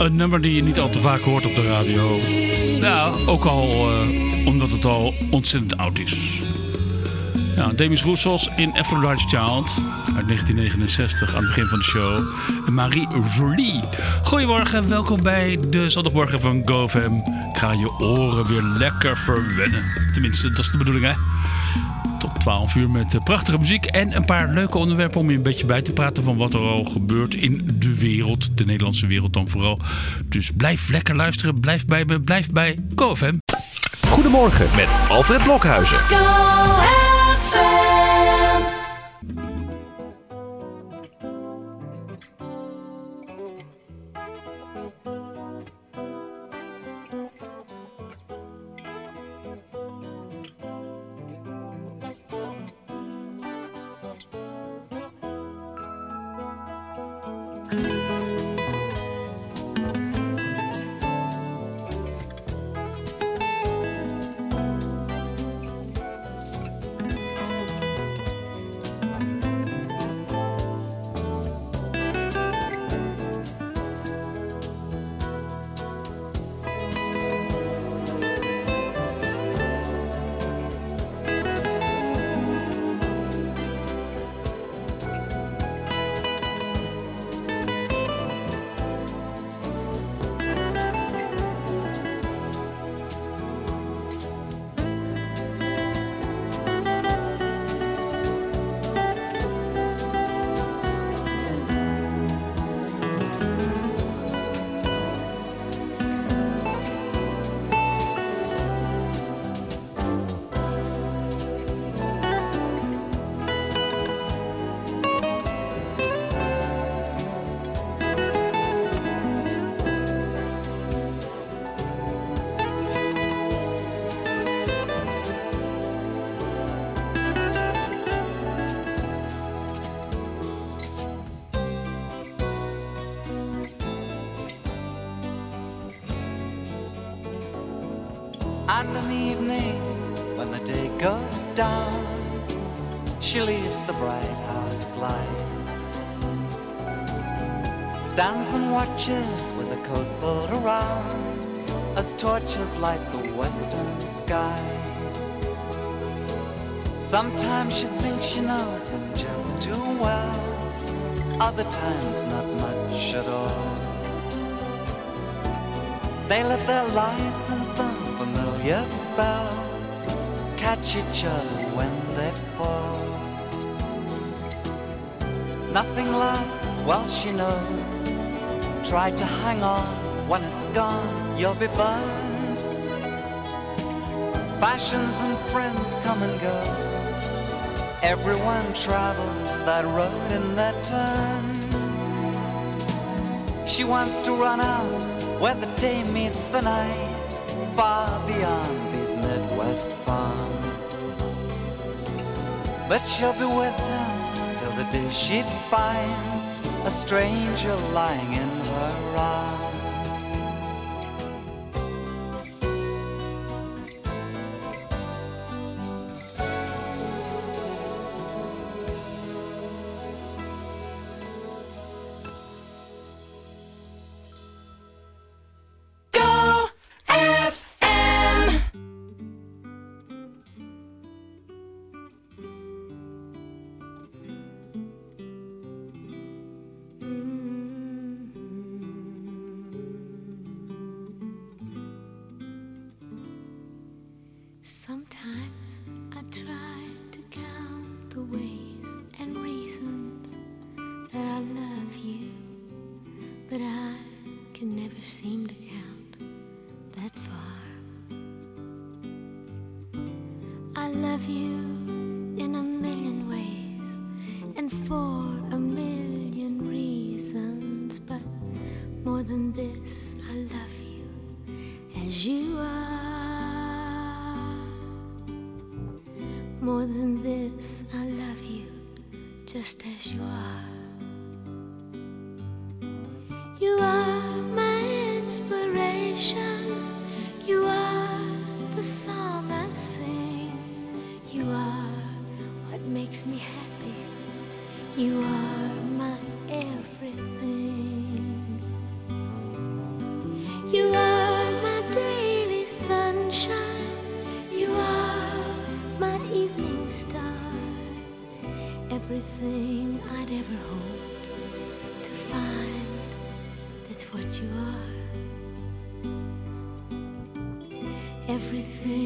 Een nummer die je niet al te vaak hoort op de radio. Nou, ook al eh, omdat het al ontzettend oud is. Ja, Demis Roussos in Aphrodite's Child uit 1969 aan het begin van de show. Marie Jolie. Goedemorgen, welkom bij de zondagmorgen van GoFam. Ik ga je oren weer lekker verwennen. Tenminste, dat is de bedoeling hè. Tot 12 uur met eh, prachtige muziek en een paar leuke onderwerpen om je een beetje bij te praten van wat er al gebeurt in de wereld. De Nederlandse wereld dan vooral. Dus blijf lekker luisteren, blijf bij me, blijf bij GoFam. Goedemorgen met Alfred Blokhuizen. Go down, she leaves the bright house lights. Stands and watches with a coat pulled around as torches light the western skies. Sometimes she thinks she knows him just too well, other times not much at all. They live their lives in some familiar spell, catch each other when they fall. Nothing lasts, well she knows. Try to hang on, when it's gone, you'll be burned. Fashions and friends come and go. Everyone travels that road in their turn. She wants to run out where the day meets the night, far beyond these Midwest farms. But she'll be with him till the day she finds a stranger lying in her arms.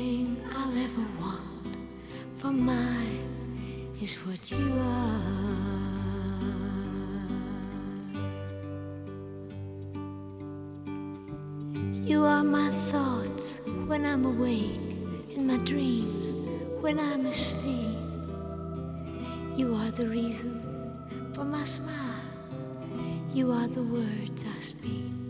I'll ever want for mine is what you are. You are my thoughts when I'm awake, in my dreams when I'm asleep. You are the reason for my smile. You are the words I speak.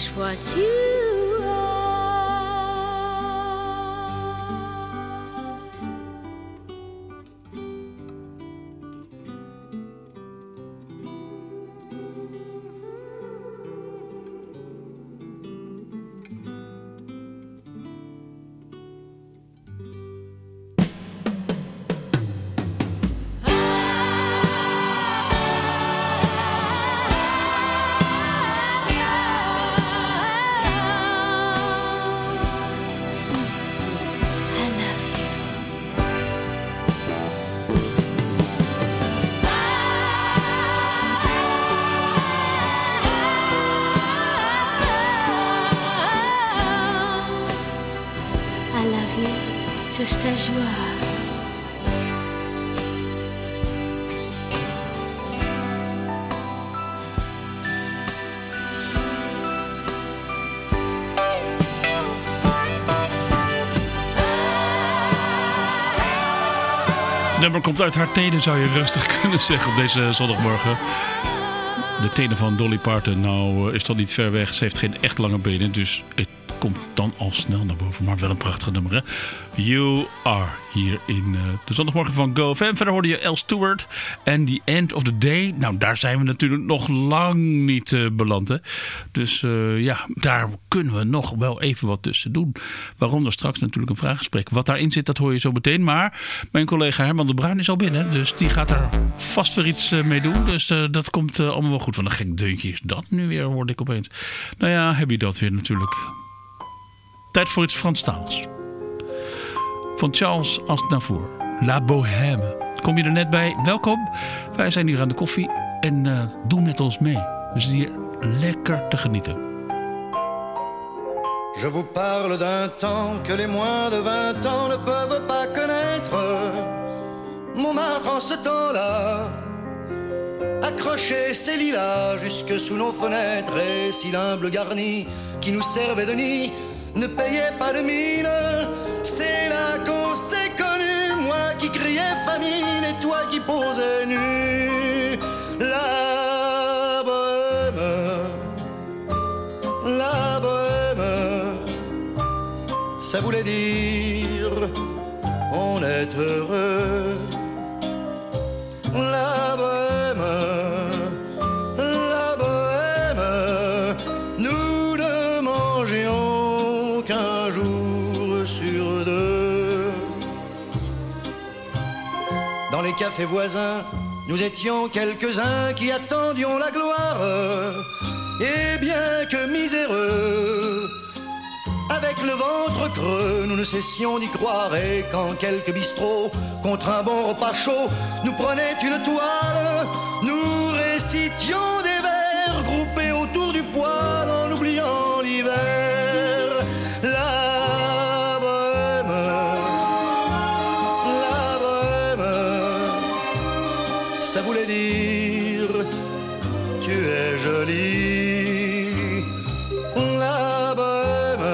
is what you nummer komt uit haar tenen, zou je rustig kunnen zeggen op deze zondagmorgen. De tenen van Dolly Parton, nou eh, is dat niet ver weg. Ze heeft geen echt lange benen, dus het komt dan al snel naar boven. Maar wel een prachtig nummer, hè? You Are, hier in uh, de zondagmorgen van GoFM. Verder hoorde je El Stewart en The End of the Day. Nou, daar zijn we natuurlijk nog lang niet uh, beland, hè? Dus uh, ja, daar kunnen we nog wel even wat tussen doen. Waaronder straks natuurlijk een vraaggesprek. Wat daarin zit, dat hoor je zo meteen. Maar mijn collega Herman de Bruin is al binnen. Dus die gaat er vast weer iets mee doen. Dus dat komt allemaal wel goed. Van een gek deuntje is dat nu weer, hoorde ik opeens. Nou ja, heb je dat weer natuurlijk. Tijd voor iets Franstaals. Van Charles Aznavour. La Bohème. Kom je er net bij? Welkom. Wij zijn hier aan de koffie en uh, doe met ons mee. We zitten hier lekker te genieten. Je vous parle d'un temps que les moins de 20 ans ne peuvent pas connaître. Montmartre en ce temps-là accrochait ses lilas jusque sous nos fenêtres et si l'humble garni qui nous servait de nid ne payait pas de mine. C'est là qu'on s'est connu, moi qui criais famine et toi qui posais nu. La bohème, la bohème, ça voulait dire on est heureux. La bohème. Café voisin, nous étions quelques-uns qui attendions la gloire. Et bien que miséreux, avec le ventre creux, nous ne cessions d'y croire. Et quand quelques bistrots, contre un bon repas chaud, nous prenaient une toile, nous récitions des vers groupés autour du poêle en oubliant l'hiver. Ça voulait dire tu es jolie. La bohème,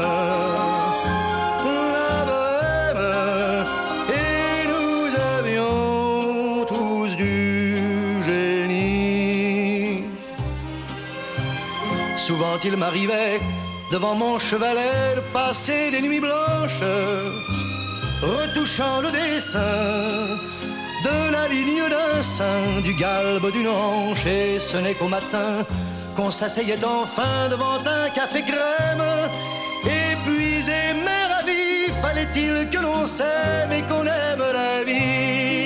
la bohème, et nous avions tous du génie. Souvent il m'arrivait devant mon chevalet de passer des nuits blanches, retouchant le dessin de ligne d'un sein, du galbe d'une hanche, et ce n'est qu'au matin qu'on s'asseyait enfin devant un café crème. Épuisé mais ravi, fallait-il que l'on s'aime et qu'on aime la vie?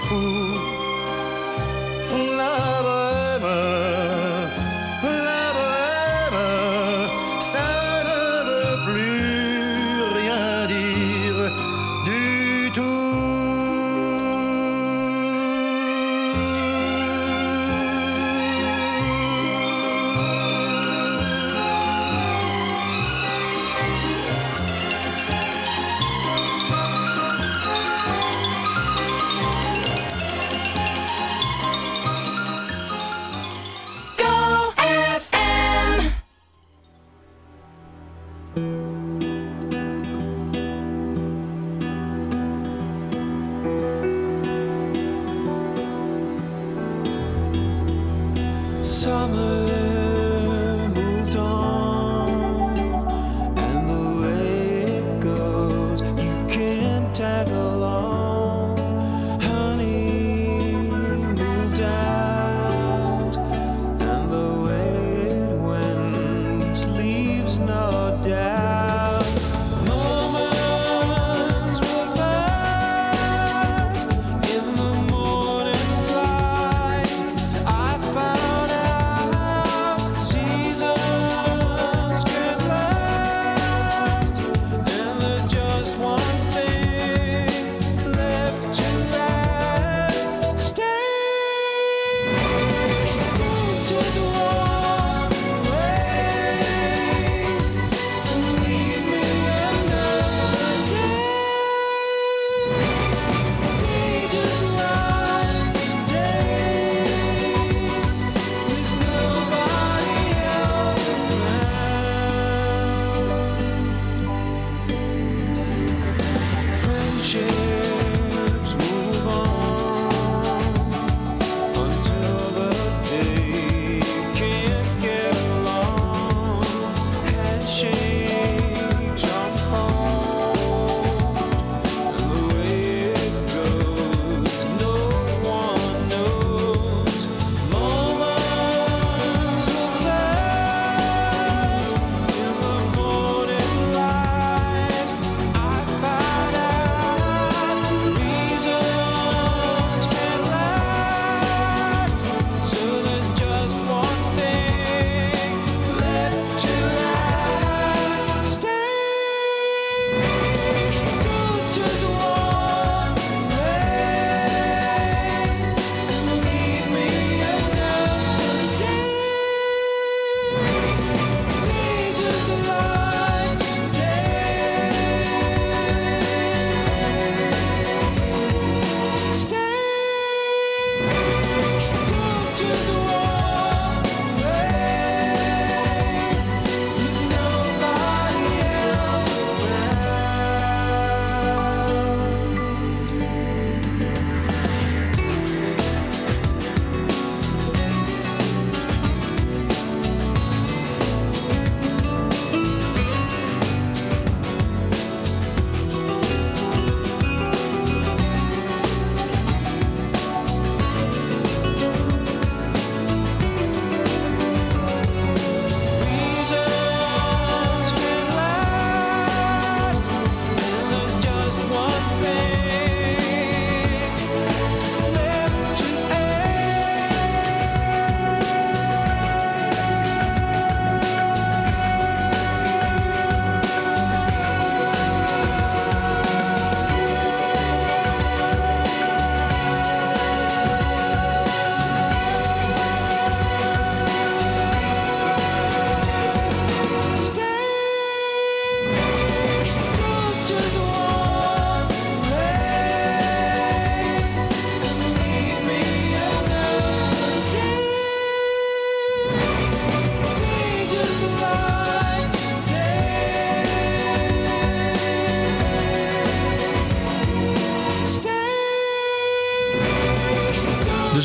Était fous. La bohème,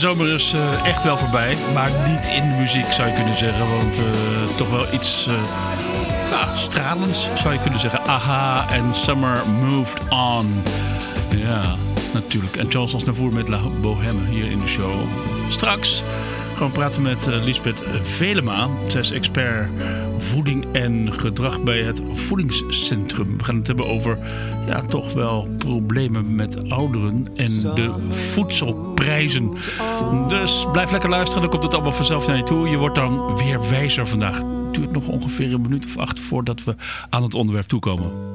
zomer is eh, echt wel voorbij. Maar niet in de muziek zou je kunnen zeggen. Want uh, toch wel iets ja, stralends zou je kunnen zeggen. Aha en Summer Moved On. Ja, natuurlijk. En Charles Navour met La Bohème hier in de show. Straks gaan we praten met Lisbeth Velema. Zij is expert voeding en gedrag bij het voedingscentrum. We gaan het hebben over ja, toch wel problemen met ouderen en de voedselprijzen. Dus blijf lekker luisteren, dan komt het allemaal vanzelf naar je toe. Je wordt dan weer wijzer vandaag. Het duurt nog ongeveer een minuut of acht voordat we aan het onderwerp toekomen.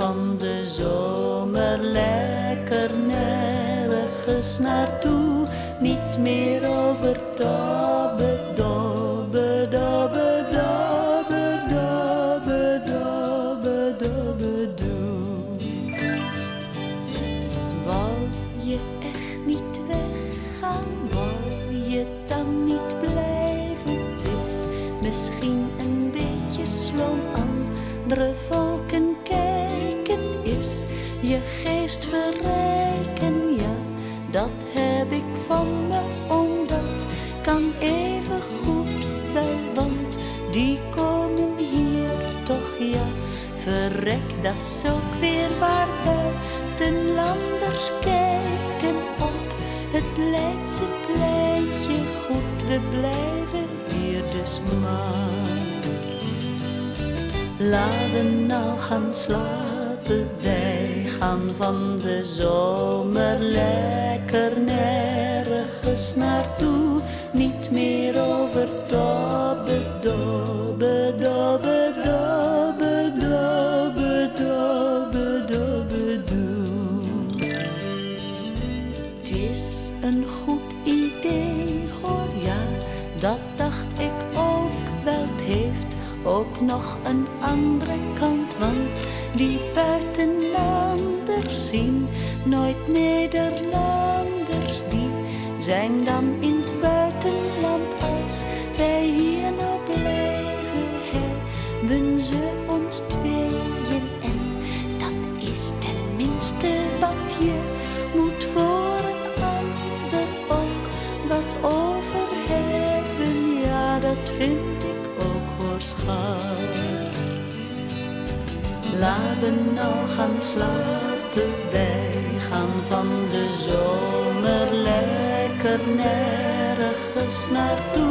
van de zomer lekker nergens naartoe, niet meer over. Ook weer waar buitenlanders kijken op het Leidse pleintje goed. We blijven hier dus maar. Laten nou gaan slapen, wij gaan van de zomer lekker nergens naartoe. Niet meer een goed idee, hoor ja, dat dacht ik ook wel. Het heeft ook nog een andere kant, want die buitenlanders zien nooit Nederlanders. Die zijn dan in Laten nou gaan slapen, wij gaan van de zomer lekker nergens naartoe.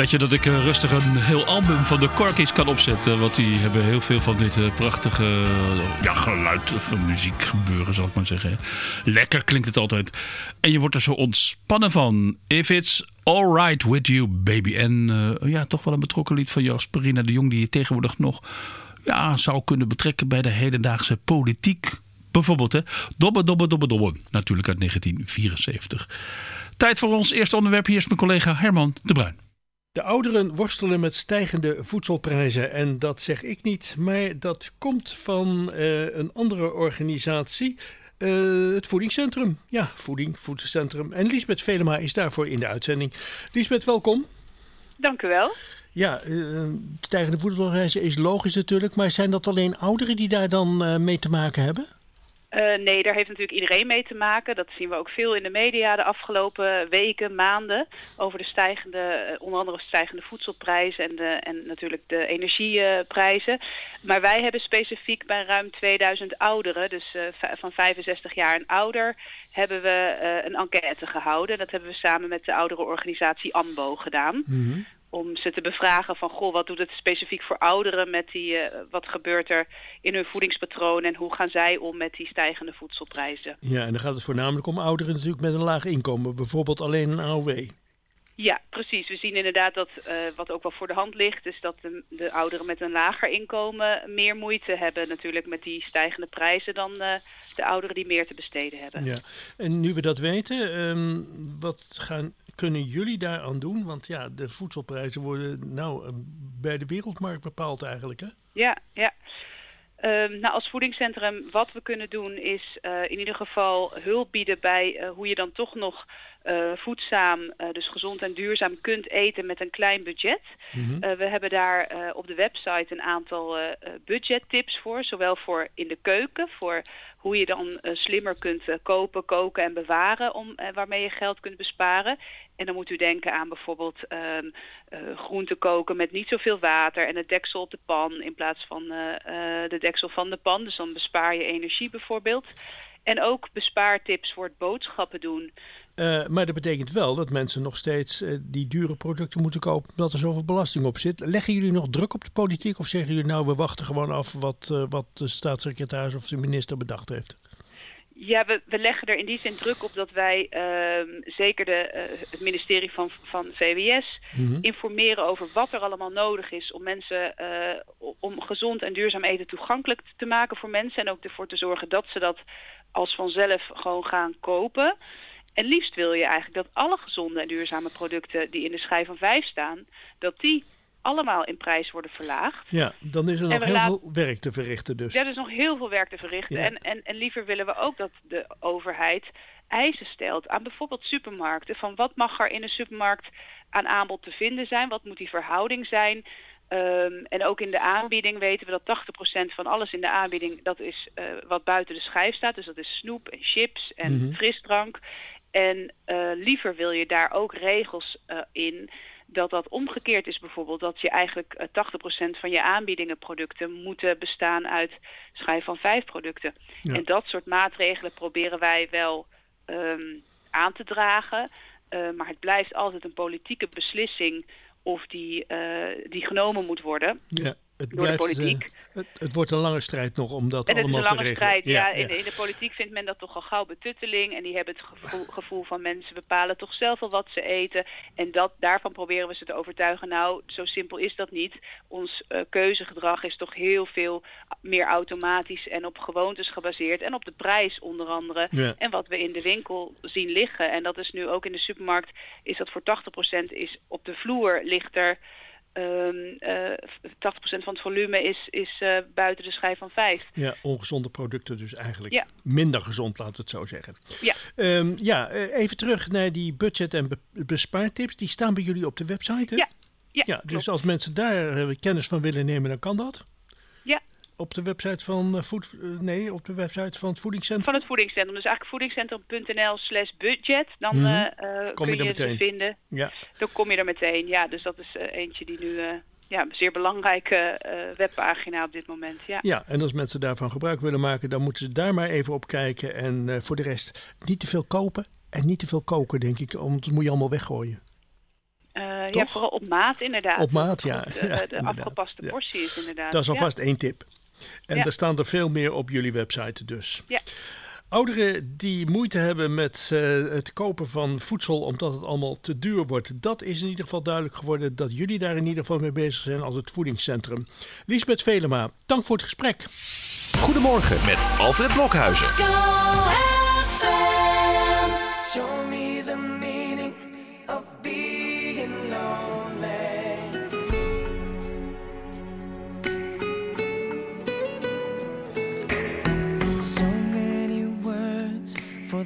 Weet je dat ik eh, rustig een heel album van de Corkies kan opzetten? Want die hebben heel veel van dit eh, prachtige ja, geluid van muziek gebeuren, zal ik maar zeggen. Lekker klinkt het altijd. En je wordt er zo ontspannen van. If it's alright with you, baby. En eh, ja, toch wel een betrokken lied van Jasperina de Jong... die je tegenwoordig nog ja, zou kunnen betrekken bij de hedendaagse politiek. Bijvoorbeeld, hè? Dobbe, dobbe, dobbe, dobbe. Natuurlijk uit 1974. Tijd voor ons eerste onderwerp. Hier is mijn collega Herman de Bruin. De ouderen worstelen met stijgende voedselprijzen en dat zeg ik niet, maar dat komt van uh, een andere organisatie, uh, het Voedingscentrum. Ja, Voeding, Voedingscentrum. En Liesbeth Velema is daarvoor in de uitzending. Liesbeth, welkom. Dank u wel. Ja, uh, stijgende voedselprijzen is logisch natuurlijk, maar zijn dat alleen ouderen die daar dan mee te maken hebben? Uh, nee, daar heeft natuurlijk iedereen mee te maken. Dat zien we ook veel in de media de afgelopen weken, maanden. Over de stijgende, eh, onder andere stijgende voedselprijzen en, de, en natuurlijk de energieprijzen. Maar wij hebben specifiek bij ruim 2000 ouderen, dus uh, van 65 jaar en ouder, hebben we een enquête gehouden. Dat hebben we samen met de ouderenorganisatie AMBO gedaan. -hmm om ze te bevragen van, goh, wat doet het specifiek voor ouderen met die, uh, wat gebeurt er in hun voedingspatroon en hoe gaan zij om met die stijgende voedselprijzen. Ja, en dan gaat het voornamelijk om ouderen natuurlijk met een laag inkomen, bijvoorbeeld alleen een AOW. Ja, precies. We zien inderdaad dat, uh, wat ook wel voor de hand ligt, is dat de, de, ouderen met een lager inkomen meer moeite hebben natuurlijk met die stijgende prijzen dan uh, de ouderen die meer te besteden hebben. Ja, en nu we dat weten, um, wat gaan, kunnen jullie daaraan doen? Want ja, de voedselprijzen worden nou uh, bij de wereldmarkt bepaald eigenlijk, hè? Ja, ja. Um, nou, als voedingscentrum, wat we kunnen doen is uh, in ieder geval hulp bieden bij uh, hoe je dan toch nog uh, voedzaam, dus gezond en duurzaam kunt eten met een klein budget. Mm -hmm. we hebben daar op de website een aantal budgettips voor, zowel voor in de keuken, voor hoe je dan uh, slimmer kunt uh, kopen, koken en bewaren om, uh, waarmee je geld kunt besparen. En dan moet u denken aan bijvoorbeeld groenten koken met niet zoveel water en het deksel op de pan in plaats van de deksel van de pan. Dus dan bespaar je energie bijvoorbeeld. En ook bespaartips voor het boodschappen doen. Uh, maar dat betekent wel dat mensen nog steeds uh, die dure producten moeten kopen omdat er zoveel belasting op zit. Leggen jullie nog druk op de politiek of zeggen jullie nou we wachten gewoon af wat, uh, wat de staatssecretaris of de minister bedacht heeft? Ja, we, we leggen er in die zin druk op dat wij ehm, zeker de, eh, het ministerie van, van VWS Mhm. informeren over wat er allemaal nodig is om mensen eh, om gezond en duurzaam eten toegankelijk te maken voor mensen en ook ervoor te zorgen dat ze dat als vanzelf gewoon gaan kopen. En liefst wil je eigenlijk dat alle gezonde en duurzame producten die in de schijf van vijf staan, dat die allemaal in prijs worden verlaagd. Ja, dan is er nog heel laat- veel werk te verrichten dus. Ja, er is nog heel veel werk te verrichten. Ja. En, en, en liever willen we ook dat de overheid eisen stelt aan bijvoorbeeld supermarkten. Van wat mag er in een supermarkt aan aanbod te vinden zijn? Wat moet die verhouding zijn? Ehm, en ook in de aanbieding weten we dat 80% van alles in de aanbieding... dat is eh, wat buiten de schijf staat. Dus dat is snoep en chips en Mhm. frisdrank. En eh, liever wil je daar ook regels eh, in dat dat omgekeerd is bijvoorbeeld. Dat je eigenlijk eh, 80% van je aanbiedingen producten moeten bestaan uit schijf van vijf producten. Ja. En dat soort maatregelen proberen wij wel ehm, aan te dragen. Eh, maar het blijft altijd een politieke beslissing of die, eh, die genomen moet worden. Ja, het, door de politiek. eh, het, het wordt een lange strijd nog om dat En het is allemaal een te lange regelen. strijd. Ja, In, de, in de politiek vindt men dat toch al gauw betutteling. En die hebben het gevoel, gevoel van mensen bepalen toch zelf wel wat ze eten. En dat, daarvan proberen we ze te overtuigen. Nou, zo simpel is dat niet. Ons eh, keuzegedrag is toch heel veel meer automatisch en op gewoontes gebaseerd. En op de prijs onder andere. Ja. En wat we in de winkel zien liggen. En dat is nu ook in de supermarkt. Is dat voor 80% is op de vloer ligt er... ehm, eh, 80% van het volume is, is eh, buiten de schijf van 5. Ja, ongezonde producten dus eigenlijk. Ja. Minder gezond, laat het zo zeggen. Ja. Ehm, ja, eh, even terug naar die budget- en be- bespaartips. Die staan bij jullie op de website, hè? Ja, ja, ja dus als mensen daar eh, kennis van willen nemen, dan kan dat. Op de website van, eh, voed, eh, nee, op de website van het voedingscentrum. Van het voedingscentrum. Dus eigenlijk voedingscentrum.nl slash budget. Dan Mhm. eh, eh, Kom kun je je, er ze meteen. vinden. Ja. Dan kom je er meteen. Ja, dus dat is eh, eentje die nu... eh, ja, een zeer belangrijke eh, webpagina op dit moment. Ja. Ja, en als mensen daarvan gebruik willen maken, dan moeten ze daar maar even op kijken. En eh, voor de rest niet te veel kopen en niet te veel koken, denk ik. Want dat moet je allemaal weggooien. Eh, ja, vooral op maat inderdaad. Op maat, het ja. goed, eh, de afgepaste Ja. portie is inderdaad. Dat is Ja. alvast één tip. En Ja. er staan er veel meer op jullie website dus. Ja. Ouderen die moeite hebben met eh, het kopen van voedsel omdat het allemaal te duur wordt. Dat is in ieder geval duidelijk geworden dat jullie daar in ieder geval mee bezig zijn als het voedingscentrum. Lisbeth Velema, dank voor het gesprek. Goedemorgen met Alfred Blokhuizen.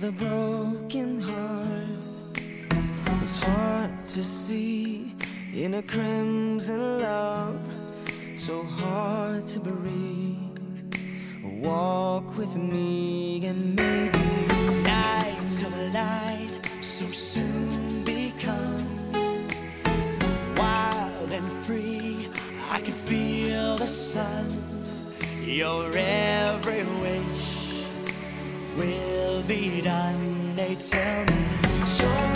The broken heart. It's hard to see in a crimson love. So hard to breathe. Walk with me and maybe nights of light so soon become wild and free. I can feel the sun. Your every wish will be done. They tell me,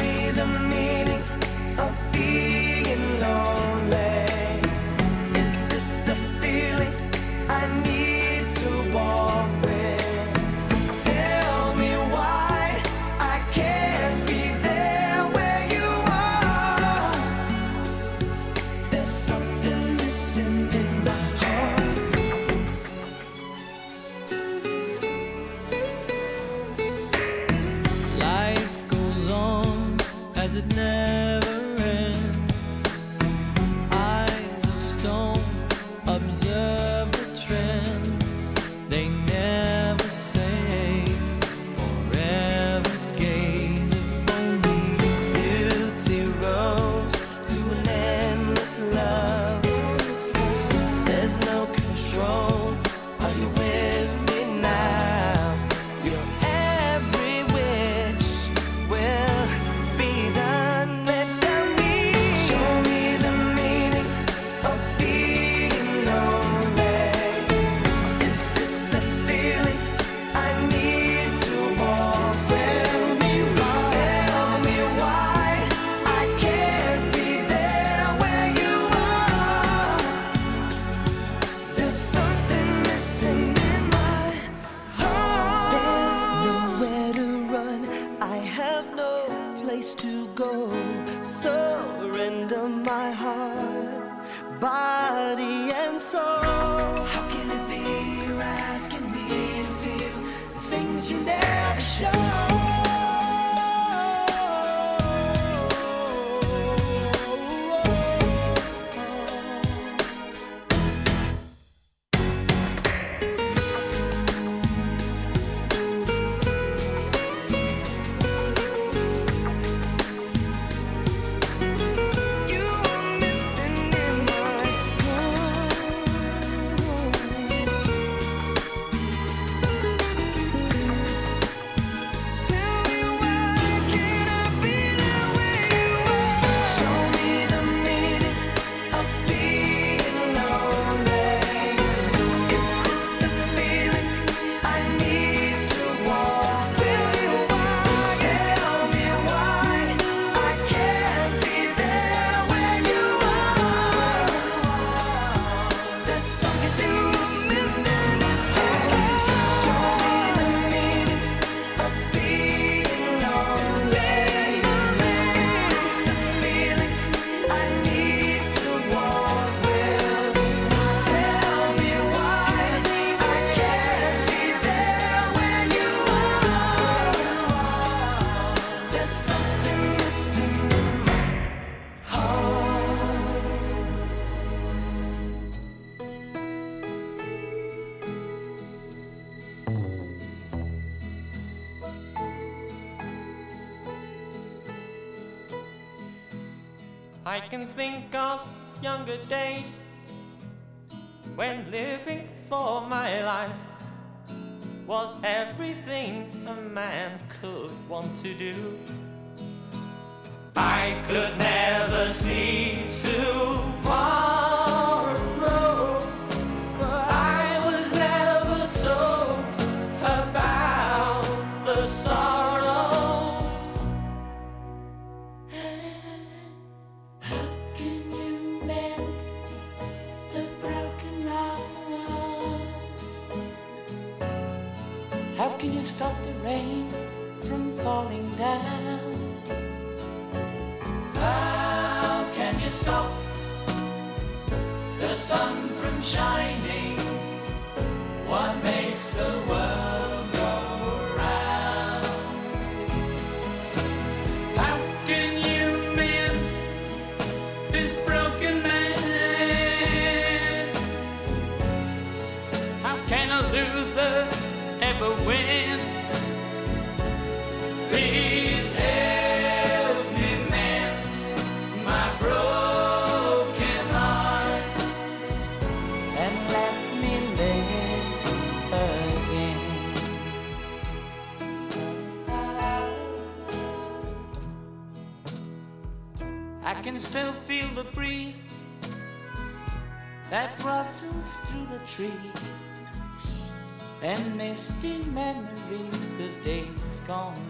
trees and misty memories of days gone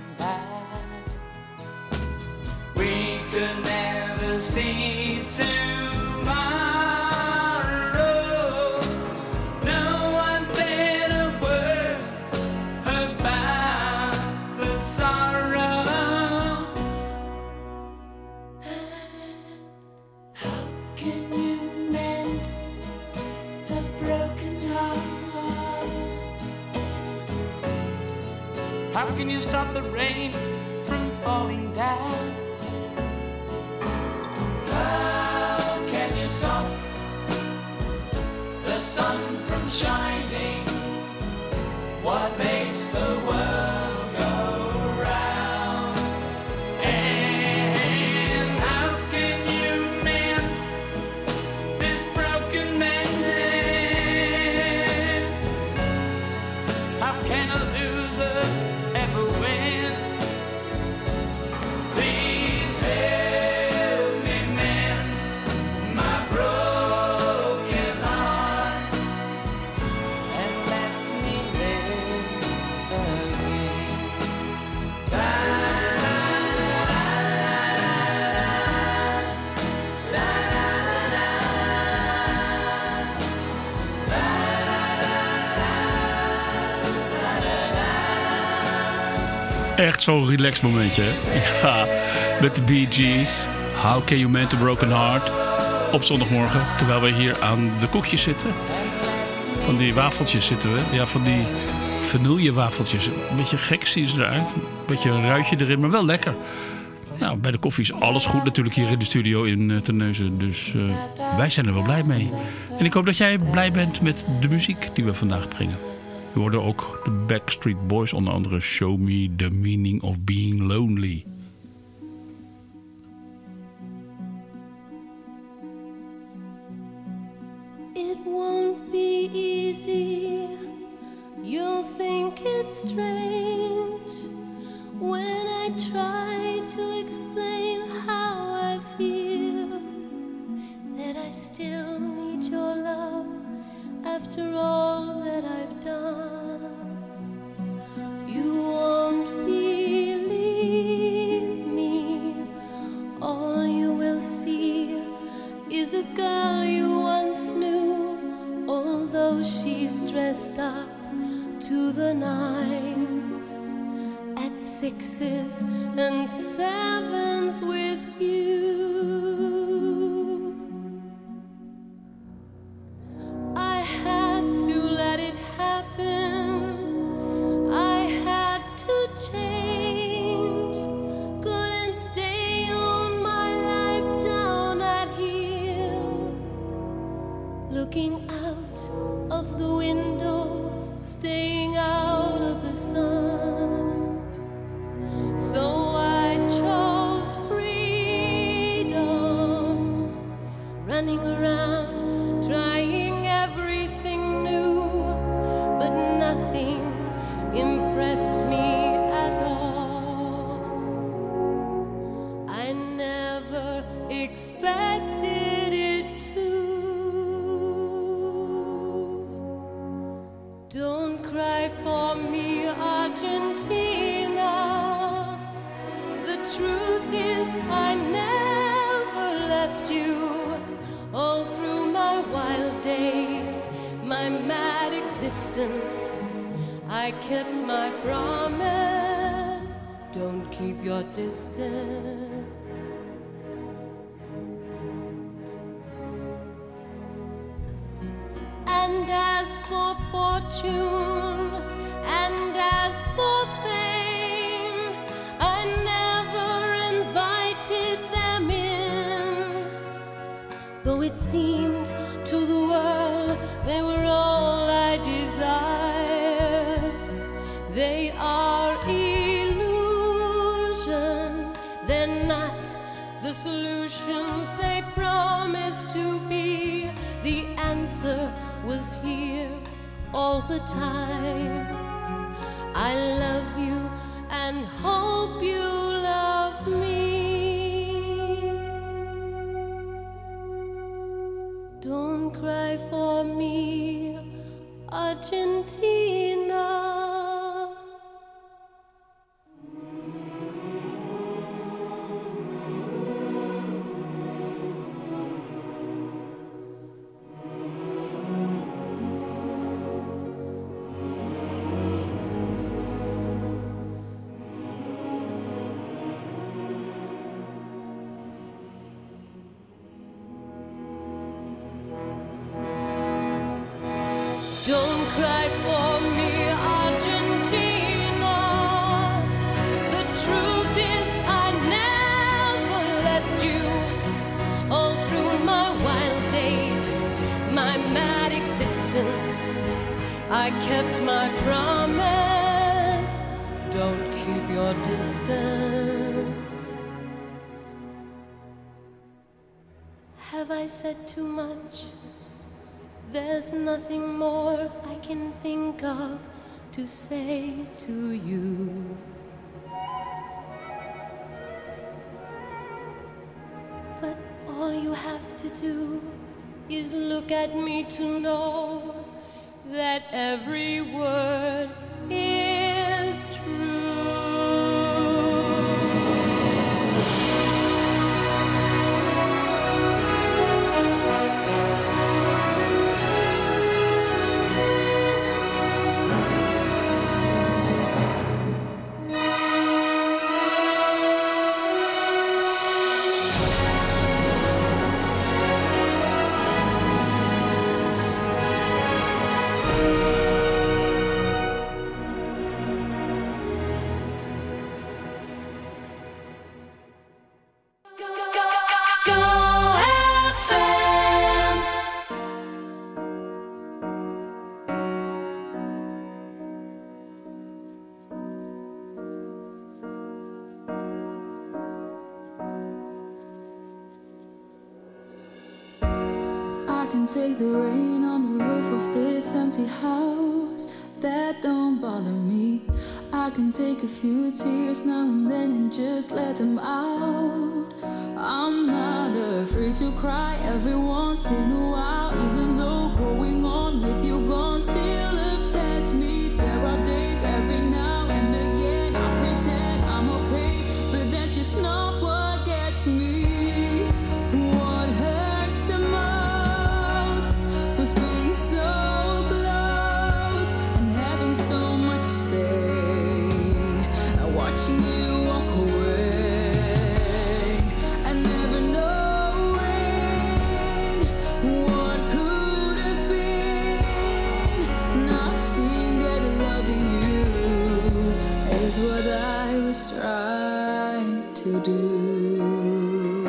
sun from shining? What makes the world? echt zo'n relaxed momentje. Ja, met de Bee Gees. How can you mend a broken heart? Op zondagmorgen, terwijl we hier aan de koekjes zitten. Van die wafeltjes zitten we. Ja, van die vanille wafeltjes. Een beetje gek zien ze eruit. Een beetje een ruitje erin, maar wel lekker. Ja, bij de koffie is alles goed natuurlijk hier in de studio in eh, Terneuzen. Dus eh, wij zijn er wel blij mee. En ik hoop dat jij blij bent met de muziek die we vandaag brengen. Je hoorde ook de Backstreet Boys, onder andere Show Me the Meaning of Being Lonely. answer was here all the time. I love you and hope you. to say to you. But all you have to do is look at me to know that every word is. tears now and then and just let them Was trying to do.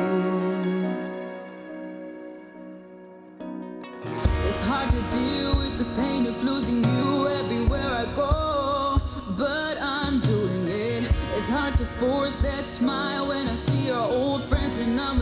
It's hard to deal with the pain of losing you everywhere I go, but I'm doing it. It's hard to force that smile when I see our old friends and I'm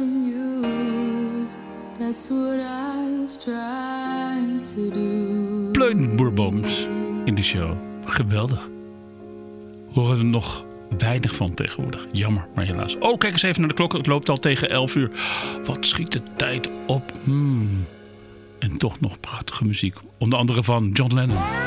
wishing you, that's what I was trying to do. Pleunboerbooms in de show. Geweldig. Horen er nog weinig van tegenwoordig. Jammer, maar helaas. Oh, kijk eens even naar de klok. Het loopt al tegen 11 uur. Wat schiet de tijd op. Hmm. En toch nog prachtige muziek. Onder andere van John Lennon.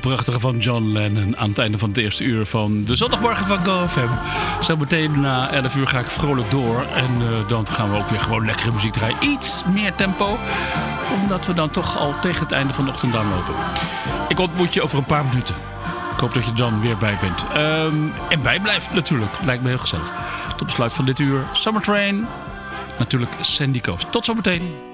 Prachtige van John Lennon aan het einde van het eerste uur van de zondagmorgen van GoFM. Zo meteen na 11 uur ga ik vrolijk door. En uh, dan gaan we ook weer gewoon lekkere muziek draaien. Iets meer tempo. Omdat we dan toch al tegen het einde van de ochtend aanlopen. Ik ontmoet je over een paar minuten. Ik hoop dat je er dan weer bij bent. Um, en bijblijft natuurlijk. Lijkt me heel gezellig. Tot besluit van dit uur. Summer Train. Natuurlijk Sandy Coast. Tot zometeen.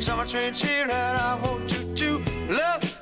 Summer train's here and I want you to love